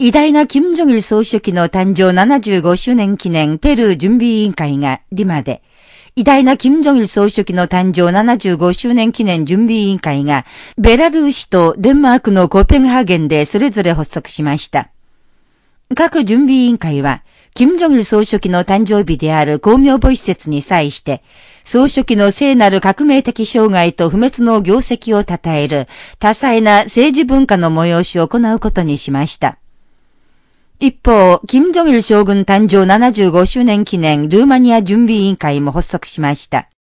偉大な金正日総書記の誕生75周年記念ペルー準備委員会がリマで、偉大な金正日総書記の誕生75周年記念準備委員会が、ベラルーシとデンマークのコペンハーゲンでそれぞれ発足しました。各準備委員会は、金正日総書記の誕生日である公明母施設に際して、総書記の聖なる革命的障害と不滅の業績を称える多彩な政治文化の催しを行うことにしました。一方、金正日将軍誕生75周年記念ルーマニア準備委員会も発足しました。